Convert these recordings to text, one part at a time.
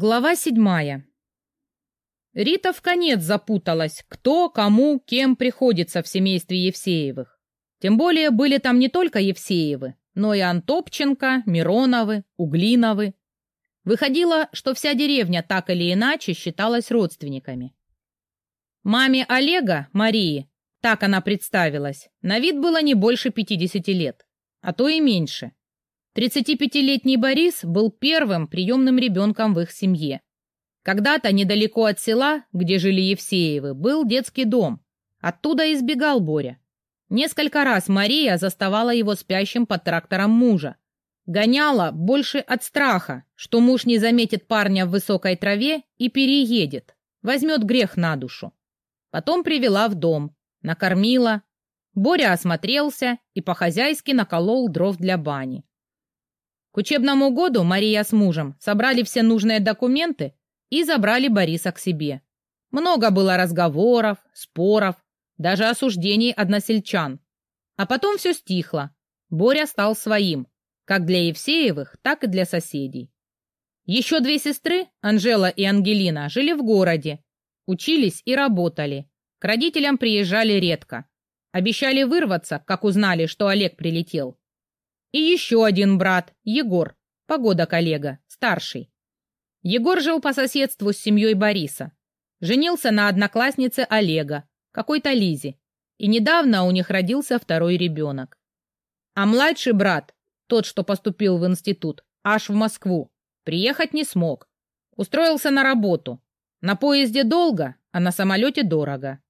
Глава седьмая. Рита в конец запуталась, кто, кому, кем приходится в семействе Евсеевых. Тем более были там не только Евсеевы, но и Антопченко, Мироновы, Углиновы. Выходило, что вся деревня так или иначе считалась родственниками. Маме Олега, Марии, так она представилась, на вид было не больше 50 лет, а то и меньше. 35-летний Борис был первым приемным ребенком в их семье. Когда-то недалеко от села, где жили Евсеевы, был детский дом. Оттуда избегал Боря. Несколько раз Мария заставала его спящим под трактором мужа. Гоняла больше от страха, что муж не заметит парня в высокой траве и переедет, возьмет грех на душу. Потом привела в дом, накормила. Боря осмотрелся и по-хозяйски наколол дров для бани. К учебному году Мария с мужем собрали все нужные документы и забрали Бориса к себе. Много было разговоров, споров, даже осуждений односельчан. А потом все стихло. Боря стал своим, как для Евсеевых, так и для соседей. Еще две сестры, Анжела и Ангелина, жили в городе, учились и работали. К родителям приезжали редко. Обещали вырваться, как узнали, что Олег прилетел. И еще один брат, Егор, погода коллега, старший. Егор жил по соседству с семьей Бориса. Женился на однокласснице Олега, какой-то Лизе. И недавно у них родился второй ребенок. А младший брат, тот, что поступил в институт, аж в Москву, приехать не смог. Устроился на работу. На поезде долго, а на самолете дорого.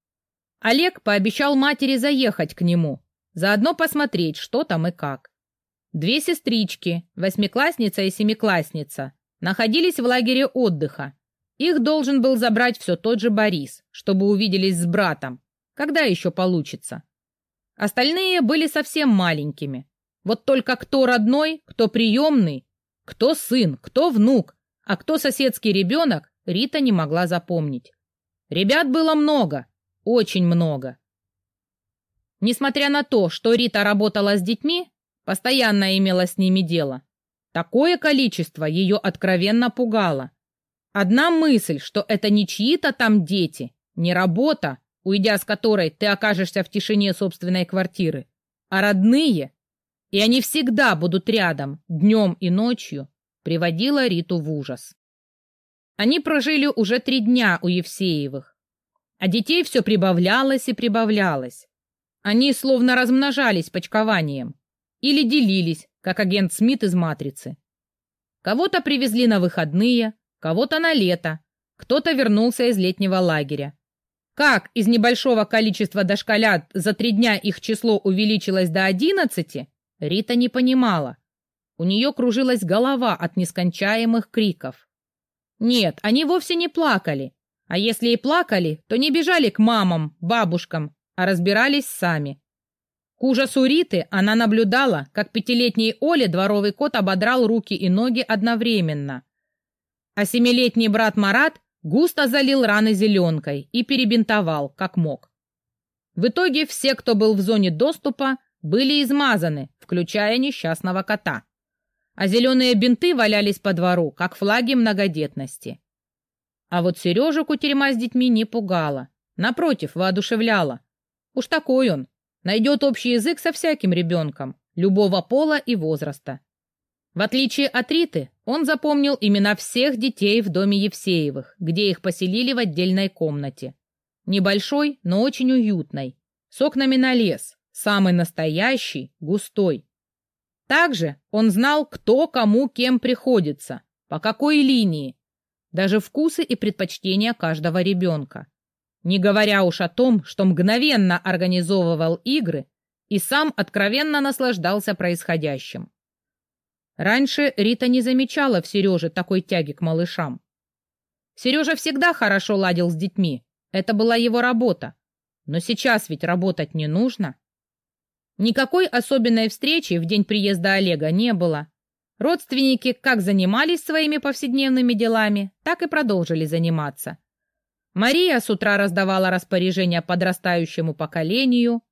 Олег пообещал матери заехать к нему, заодно посмотреть, что там и как. Две сестрички, восьмиклассница и семиклассница, находились в лагере отдыха. Их должен был забрать все тот же Борис, чтобы увиделись с братом. Когда еще получится? Остальные были совсем маленькими. Вот только кто родной, кто приемный, кто сын, кто внук, а кто соседский ребенок, Рита не могла запомнить. Ребят было много, очень много. Несмотря на то, что Рита работала с детьми, Постоянно имела с ними дело. Такое количество ее откровенно пугало. Одна мысль, что это не чьи-то там дети, не работа, уйдя с которой ты окажешься в тишине собственной квартиры, а родные, и они всегда будут рядом, днем и ночью, приводила Риту в ужас. Они прожили уже три дня у Евсеевых, а детей все прибавлялось и прибавлялось. Они словно размножались почкованием. Или делились, как агент Смит из «Матрицы». Кого-то привезли на выходные, кого-то на лето, кто-то вернулся из летнего лагеря. Как из небольшого количества дошколят за три дня их число увеличилось до одиннадцати, Рита не понимала. У нее кружилась голова от нескончаемых криков. Нет, они вовсе не плакали. А если и плакали, то не бежали к мамам, бабушкам, а разбирались сами. К ужасу Риты она наблюдала, как пятилетний Оле дворовый кот ободрал руки и ноги одновременно. А семилетний брат Марат густо залил раны зеленкой и перебинтовал, как мог. В итоге все, кто был в зоне доступа, были измазаны, включая несчастного кота. А зеленые бинты валялись по двору, как флаги многодетности. А вот Сережу кутерьма с детьми не пугала. Напротив, воодушевляла. Уж такой он, найдет общий язык со всяким ребенком, любого пола и возраста. В отличие от Риты, он запомнил имена всех детей в доме Евсеевых, где их поселили в отдельной комнате. Небольшой, но очень уютной, с окнами на лес, самый настоящий, густой. Также он знал, кто кому кем приходится, по какой линии, даже вкусы и предпочтения каждого ребенка. Не говоря уж о том, что мгновенно организовывал игры и сам откровенно наслаждался происходящим. Раньше Рита не замечала в Сереже такой тяги к малышам. Сережа всегда хорошо ладил с детьми, это была его работа. Но сейчас ведь работать не нужно. Никакой особенной встречи в день приезда Олега не было. Родственники как занимались своими повседневными делами, так и продолжили заниматься. Мария с утра раздавала распоряжения подрастающему поколению.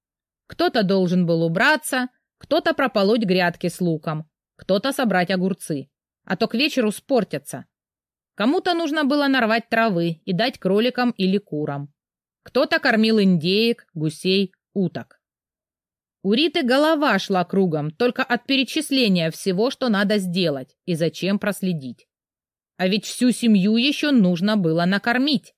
Кто-то должен был убраться, кто-то прополоть грядки с луком, кто-то собрать огурцы, а то к вечеру спортятся. Кому-то нужно было нарвать травы и дать кроликам или курам. Кто-то кормил индеек, гусей, уток. У Риты голова шла кругом только от перечисления всего, что надо сделать и зачем проследить. А ведь всю семью еще нужно было накормить.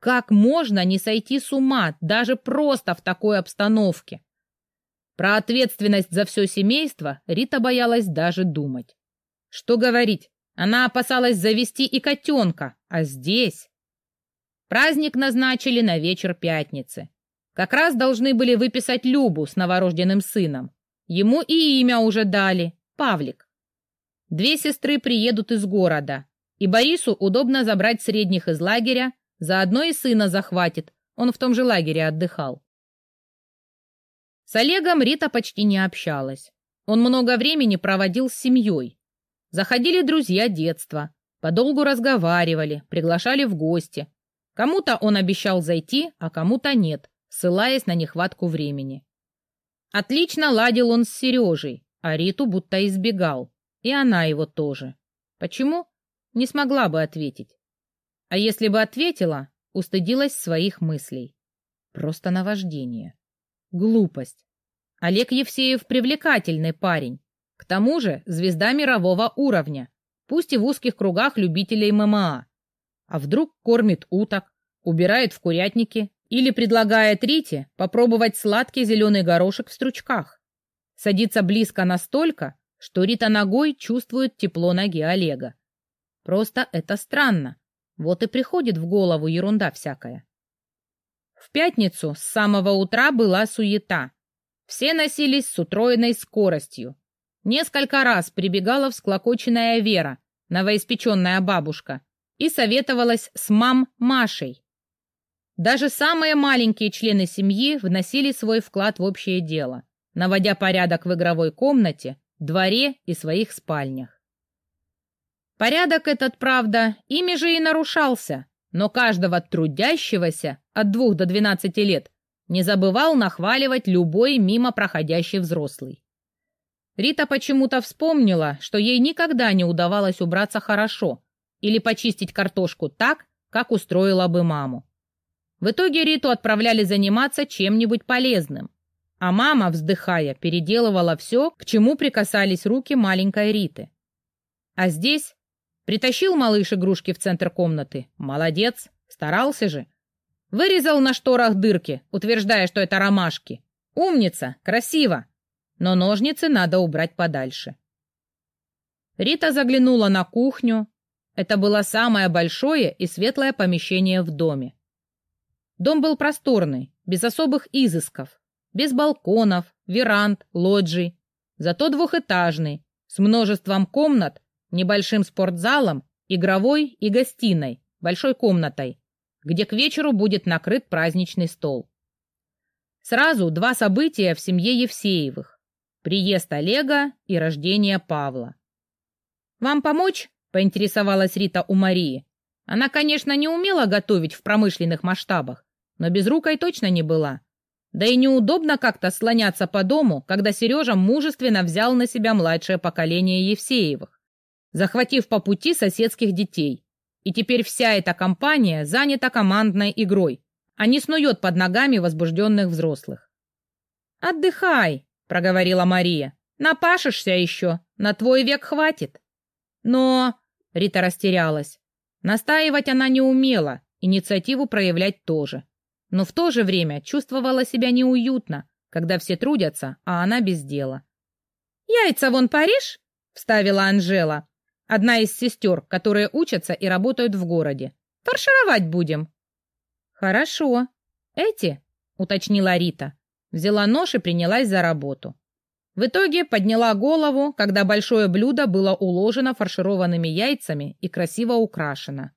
Как можно не сойти с ума даже просто в такой обстановке? Про ответственность за все семейство Рита боялась даже думать. Что говорить, она опасалась завести и котенка, а здесь... Праздник назначили на вечер пятницы. Как раз должны были выписать Любу с новорожденным сыном. Ему и имя уже дали — Павлик. Две сестры приедут из города, и Борису удобно забрать средних из лагеря, заодно и сына захватит, он в том же лагере отдыхал. С Олегом Рита почти не общалась. Он много времени проводил с семьей. Заходили друзья детства, подолгу разговаривали, приглашали в гости. Кому-то он обещал зайти, а кому-то нет, ссылаясь на нехватку времени. Отлично ладил он с Сережей, а Риту будто избегал. И она его тоже. Почему? Не смогла бы ответить. А если бы ответила, устыдилась своих мыслей. Просто наваждение. Глупость. Олег Евсеев привлекательный парень. К тому же звезда мирового уровня, пусть и в узких кругах любителей ММА. А вдруг кормит уток, убирает в курятнике или предлагает Рите попробовать сладкий зеленый горошек в стручках. Садится близко настолько, что Рита ногой чувствует тепло ноги Олега. Просто это странно. Вот и приходит в голову ерунда всякая. В пятницу с самого утра была суета. Все носились с утроенной скоростью. Несколько раз прибегала всклокоченная Вера, новоиспеченная бабушка, и советовалась с мам Машей. Даже самые маленькие члены семьи вносили свой вклад в общее дело, наводя порядок в игровой комнате, дворе и своих спальнях. Порядок этот, правда, ими же и нарушался, но каждого трудящегося от двух до двенадцати лет не забывал нахваливать любой мимо проходящий взрослый. Рита почему-то вспомнила, что ей никогда не удавалось убраться хорошо или почистить картошку так, как устроила бы маму. В итоге Риту отправляли заниматься чем-нибудь полезным, а мама, вздыхая, переделывала все, к чему прикасались руки маленькой Риты. А здесь Притащил малыш игрушки в центр комнаты. Молодец, старался же. Вырезал на шторах дырки, утверждая, что это ромашки. Умница, красиво. Но ножницы надо убрать подальше. Рита заглянула на кухню. Это было самое большое и светлое помещение в доме. Дом был просторный, без особых изысков, без балконов, веранд, лоджий, зато двухэтажный, с множеством комнат небольшим спортзалом, игровой и гостиной, большой комнатой, где к вечеру будет накрыт праздничный стол. Сразу два события в семье Евсеевых. Приезд Олега и рождение Павла. «Вам помочь?» — поинтересовалась Рита у Марии. Она, конечно, не умела готовить в промышленных масштабах, но без безрукой точно не была. Да и неудобно как-то слоняться по дому, когда Сережа мужественно взял на себя младшее поколение Евсеевых захватив по пути соседских детей. И теперь вся эта компания занята командной игрой, а не снует под ногами возбужденных взрослых. «Отдыхай», — проговорила Мария. «Напашешься еще, на твой век хватит». «Но...» — Рита растерялась. Настаивать она не умела, инициативу проявлять тоже. Но в то же время чувствовала себя неуютно, когда все трудятся, а она без дела. «Яйца вон паришь?» — вставила Анжела. Одна из сестер, которые учатся и работают в городе. Фаршировать будем. Хорошо. Эти? Уточнила Рита. Взяла нож и принялась за работу. В итоге подняла голову, когда большое блюдо было уложено фаршированными яйцами и красиво украшено.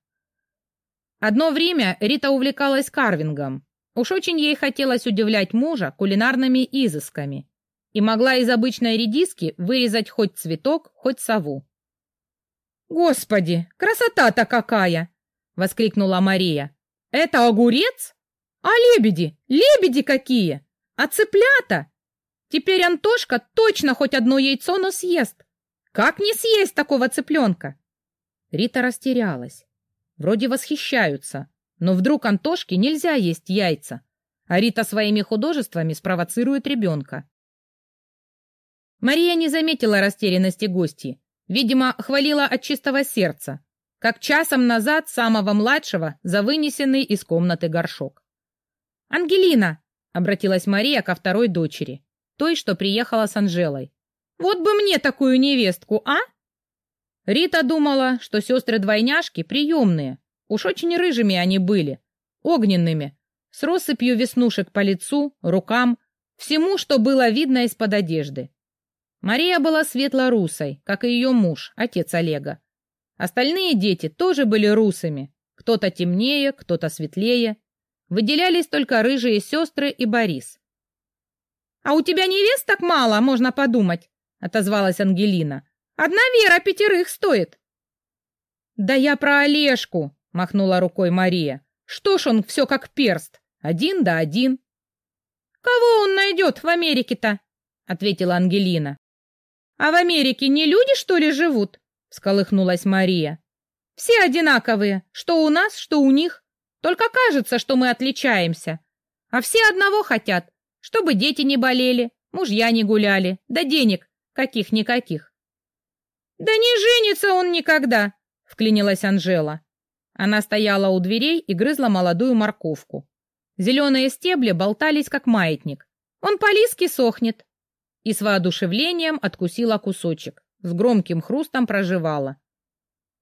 Одно время Рита увлекалась карвингом. Уж очень ей хотелось удивлять мужа кулинарными изысками и могла из обычной редиски вырезать хоть цветок, хоть сову. «Господи, красота-то какая!» — воскликнула Мария. «Это огурец? А лебеди? Лебеди какие! А цыплята? Теперь Антошка точно хоть одно яйцо, но съест. Как не съесть такого цыпленка?» Рита растерялась. Вроде восхищаются, но вдруг Антошке нельзя есть яйца, а Рита своими художествами спровоцирует ребенка. Мария не заметила растерянности гостьи. Видимо, хвалила от чистого сердца, как часом назад самого младшего за вынесенный из комнаты горшок. «Ангелина!» — обратилась Мария ко второй дочери, той, что приехала с Анжелой. «Вот бы мне такую невестку, а?» Рита думала, что сестры-двойняшки приемные, уж очень рыжими они были, огненными, с россыпью веснушек по лицу, рукам, всему, что было видно из-под одежды. Мария была светло-русой, как и ее муж, отец Олега. Остальные дети тоже были русыми, кто-то темнее, кто-то светлее. Выделялись только рыжие сестры и Борис. «А у тебя невест так мало, можно подумать», — отозвалась Ангелина. «Одна Вера пятерых стоит». «Да я про Олежку», — махнула рукой Мария. «Что ж он все как перст, один да один». «Кого он найдет в Америке-то?» — ответила Ангелина. «А в Америке не люди, что ли, живут?» — всколыхнулась Мария. «Все одинаковые, что у нас, что у них. Только кажется, что мы отличаемся. А все одного хотят, чтобы дети не болели, мужья не гуляли, да денег каких-никаких». «Да не женится он никогда!» — вклинилась Анжела. Она стояла у дверей и грызла молодую морковку. Зеленые стебли болтались, как маятник. Он по-лиски сохнет, и с воодушевлением откусила кусочек, с громким хрустом проживала.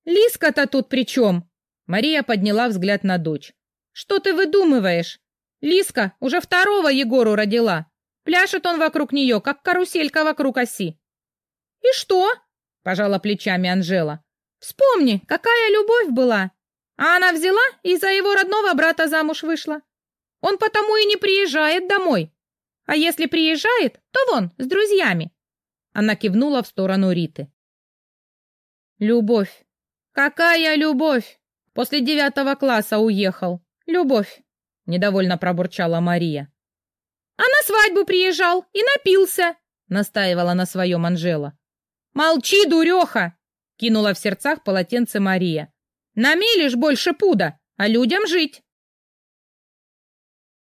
«Лиска-то тут при чем?» Мария подняла взгляд на дочь. «Что ты выдумываешь? Лиска уже второго Егору родила. Пляшет он вокруг нее, как каруселька вокруг оси». «И что?» — пожала плечами Анжела. «Вспомни, какая любовь была. А она взяла и за его родного брата замуж вышла. Он потому и не приезжает домой, а если приезжает, то вон, с друзьями. Она кивнула в сторону Риты. Любовь. Какая любовь? После девятого класса уехал. Любовь. Недовольно пробурчала Мария. А на свадьбу приезжал и напился, настаивала на своем Анжела. Молчи, дуреха! Кинула в сердцах полотенце Мария. Намелишь больше пуда, а людям жить.